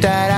That I,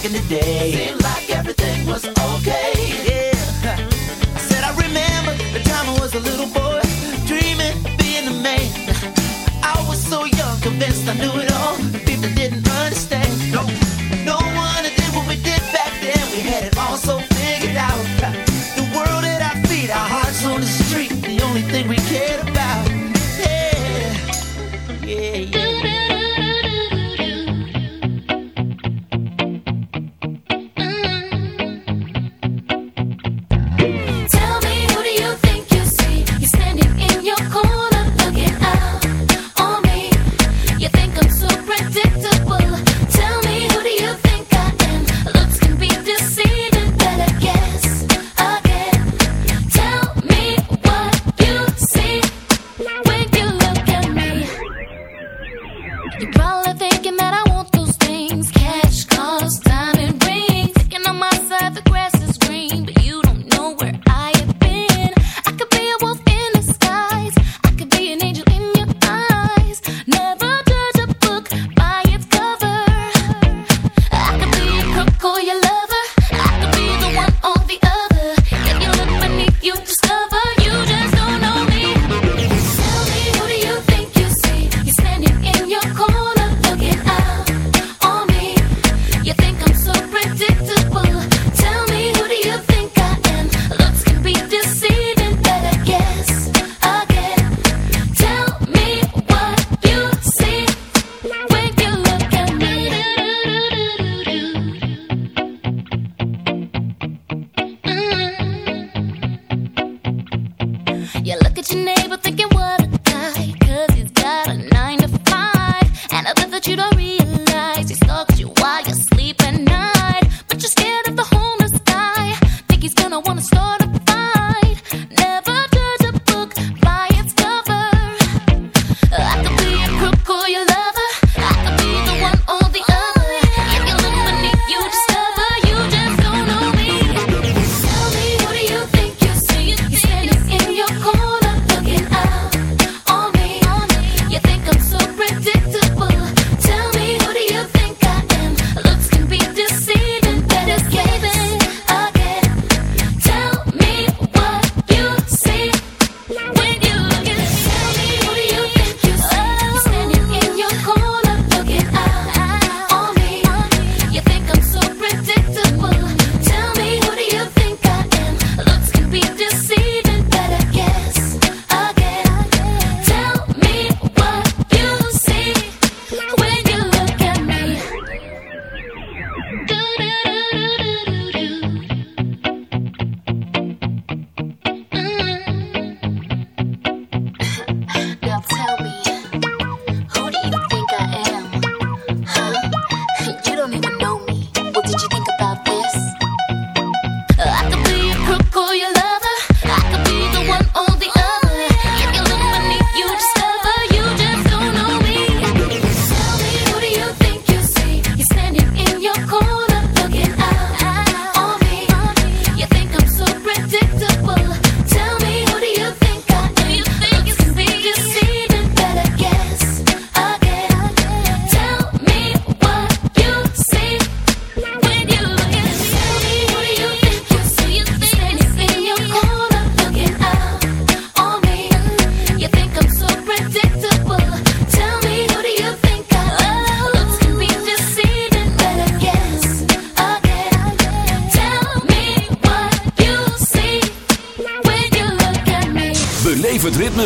back in the day. Seemed like everything was okay.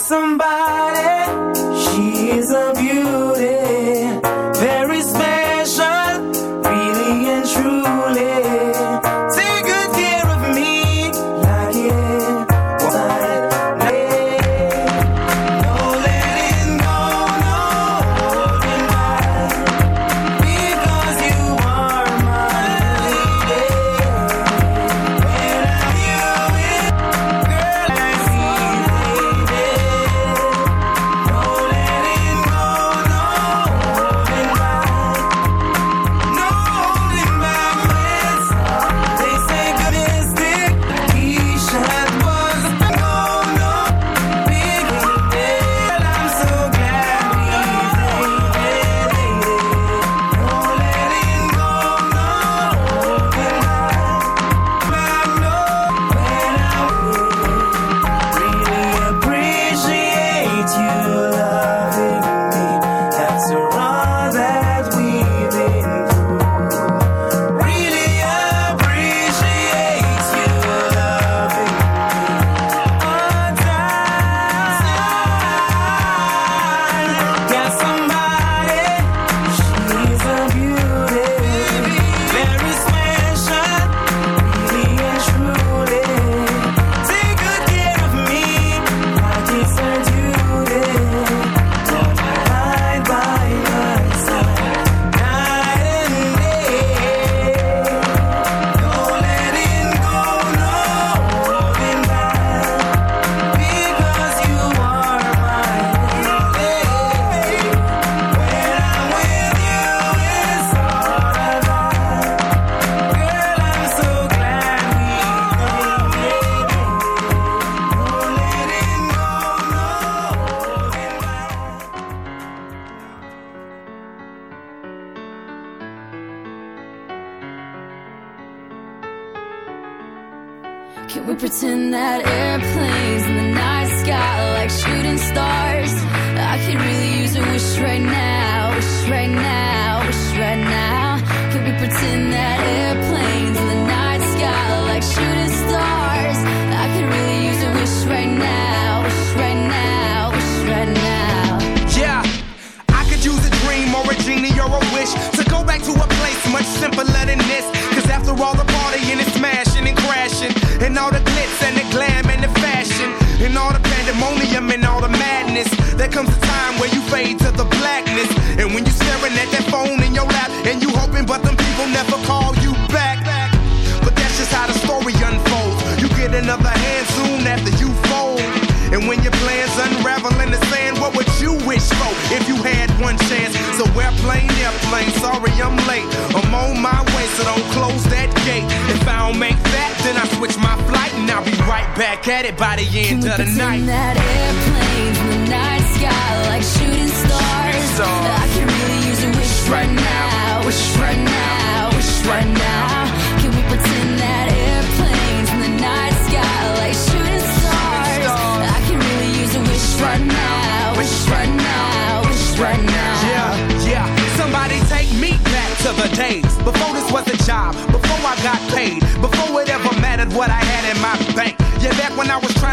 Somebody,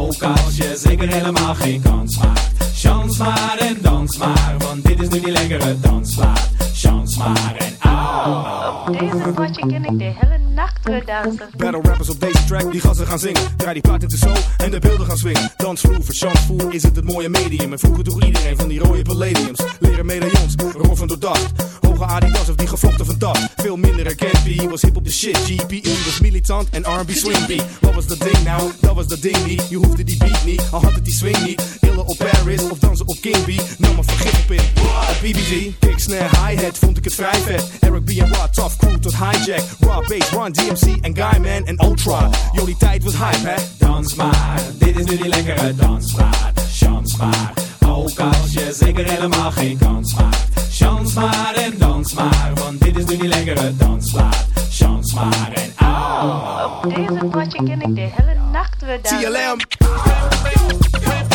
ook als je zeker helemaal geen kans maakt. Chans maar en dans maar, want dit is nu die lekkere dansmaat. Chans maar en au. Op deze potje ken ik de hele nacht dansen. Battle rappers op deze track, die gassen gaan zingen. Draai die plaat in de show en de beelden gaan swingen. Dansvloer, verchansvoer is het het mooie medium. En vroeger droeg iedereen van die rode palladiums. Leren medaillons, roffen door dacht. Hoge Adidas of die gevlochten van dat. Veel minder herkend, P was hip op de shit. GPE was militant en R&B swing. Wat was dat ding nou? Dat was dat ding niet. Je hoefde die beat niet, al had het die swing niet. Illen op Paris of dansen op King B. Nam maar vergif op in. BBG, kick, snare, hi-hat, vond ik het vrij vet. Eric B en Rod, tough crew tot hijack. Raw bass, Run, DMC en Guyman en Ultra. Die tijd was hype, hè? Dans maar, dit is nu die lekkere dansmaat. Chans maar, ook als je zeker helemaal geen kans maakt. Chans maar en dans maar, want dit is nu die lekkere dansmaat. Chans maar en au. Op deze potje ken ik de hele nacht weer dansen. TLM. Ben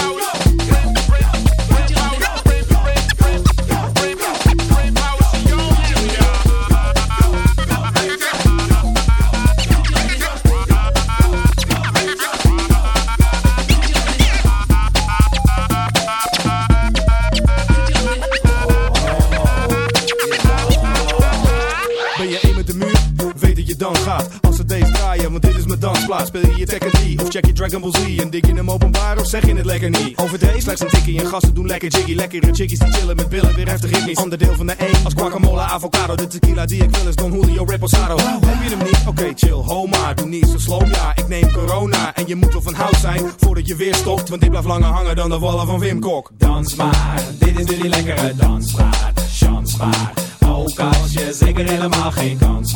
Speel je je Tekken 3 of check je Dragon Ball Z? En dik je hem openbaar of zeg je het lekker niet? Overdreven slechts een tikkie en gasten doen lekker jiggy. Lekkere chickies die chillen met billen, weer heftig ritmisch. Ander deel van de 1 als guacamole, avocado. De tequila die ik wil is Don Julio Reposado. Heb je hem niet? Oké, chill, ho maar. Doe niet zo slow, ja. Ik neem corona en je moet wel van hout zijn voordat je weer stopt. Want dit blijft langer hangen dan de wallen van Wim Kok. Dans maar, dit is nu die lekkere dansmaat. Chans maar, ook als je zeker helemaal geen kans.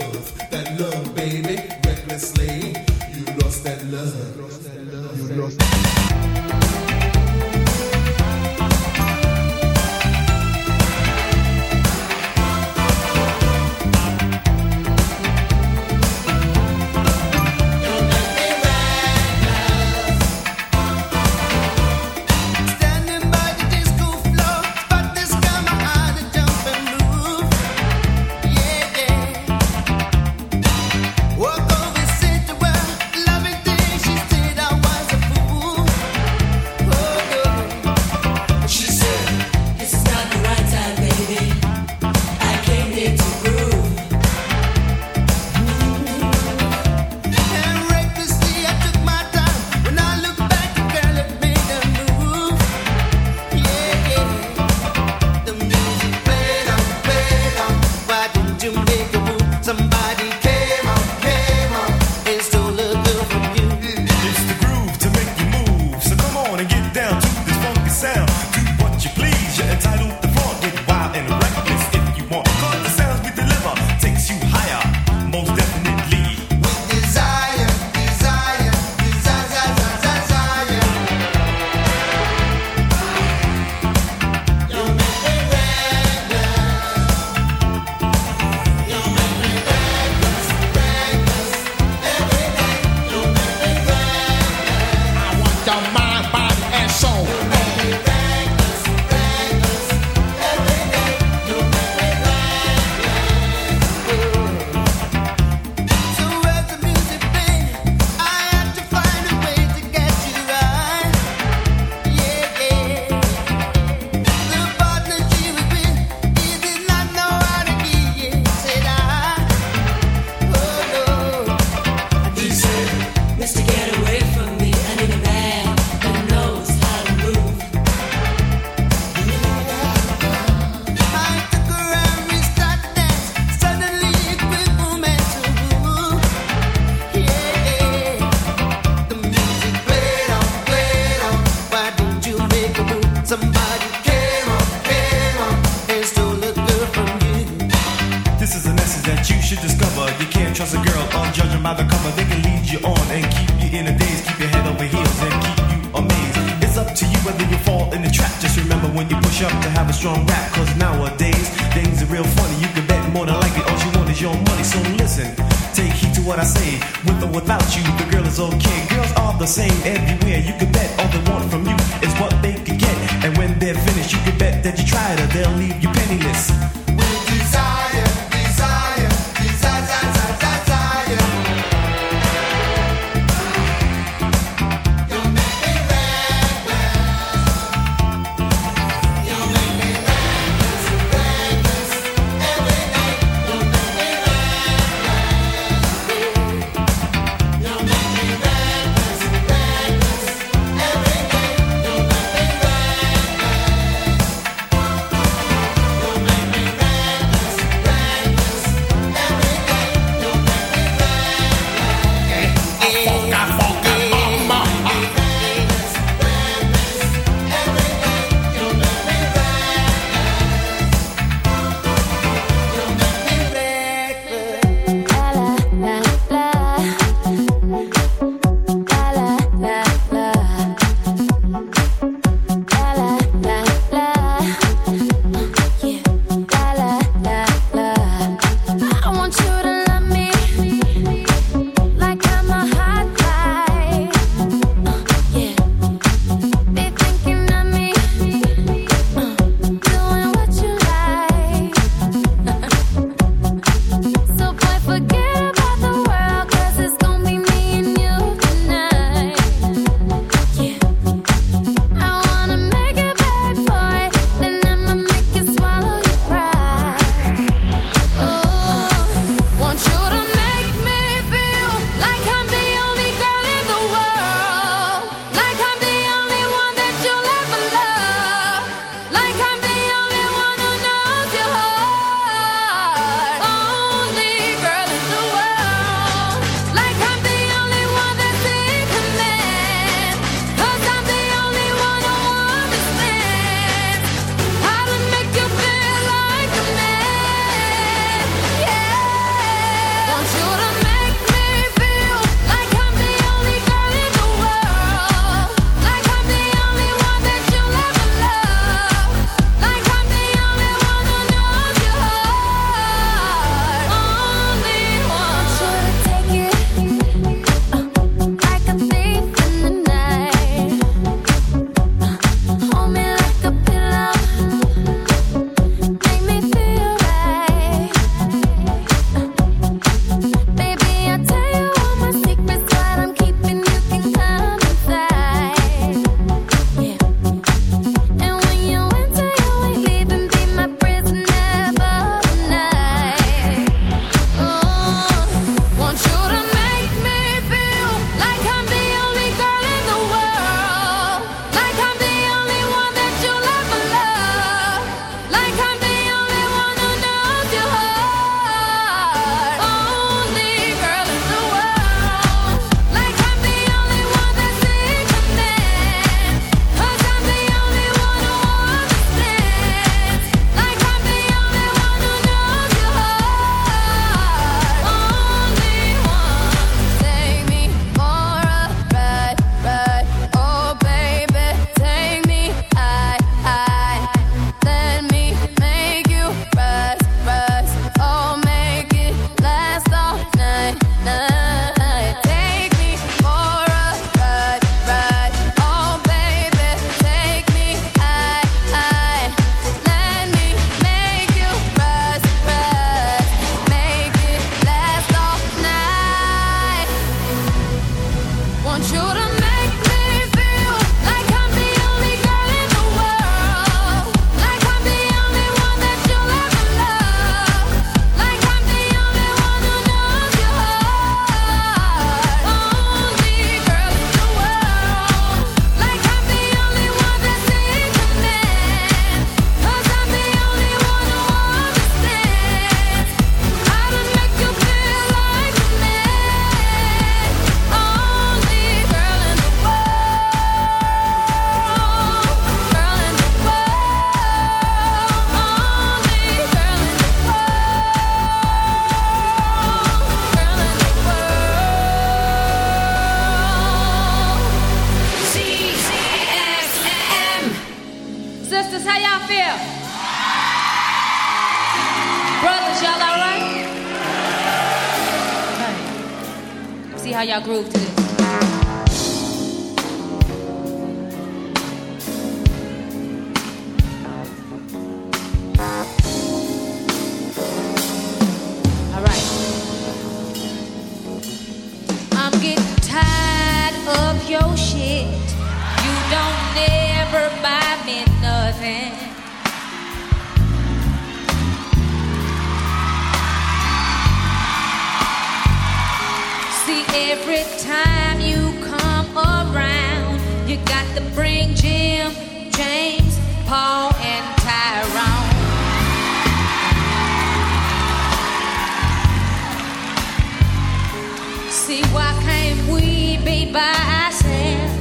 see why can't we be by ourselves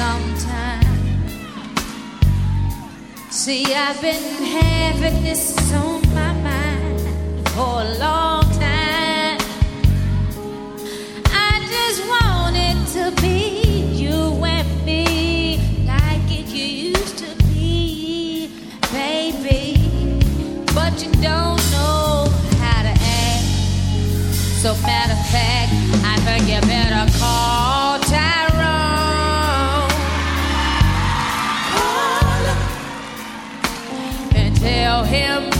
sometimes? See, I've been having this on my mind for a long time. I just wanted to be. him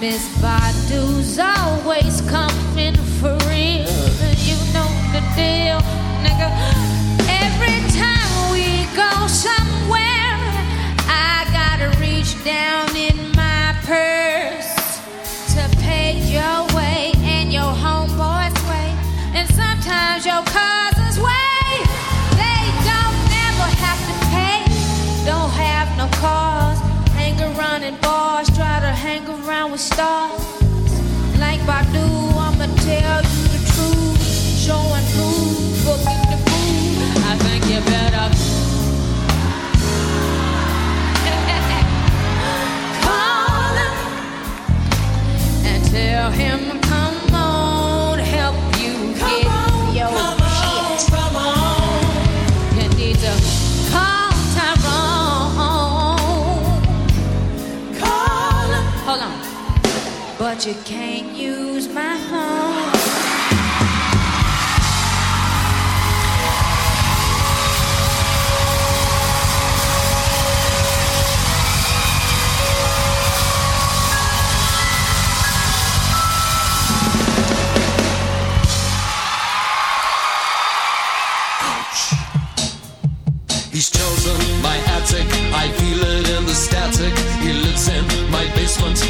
Miss Badu's always come. star. but you can't use my phone. He's chosen my attic. I feel it in the static. He lives in my basement.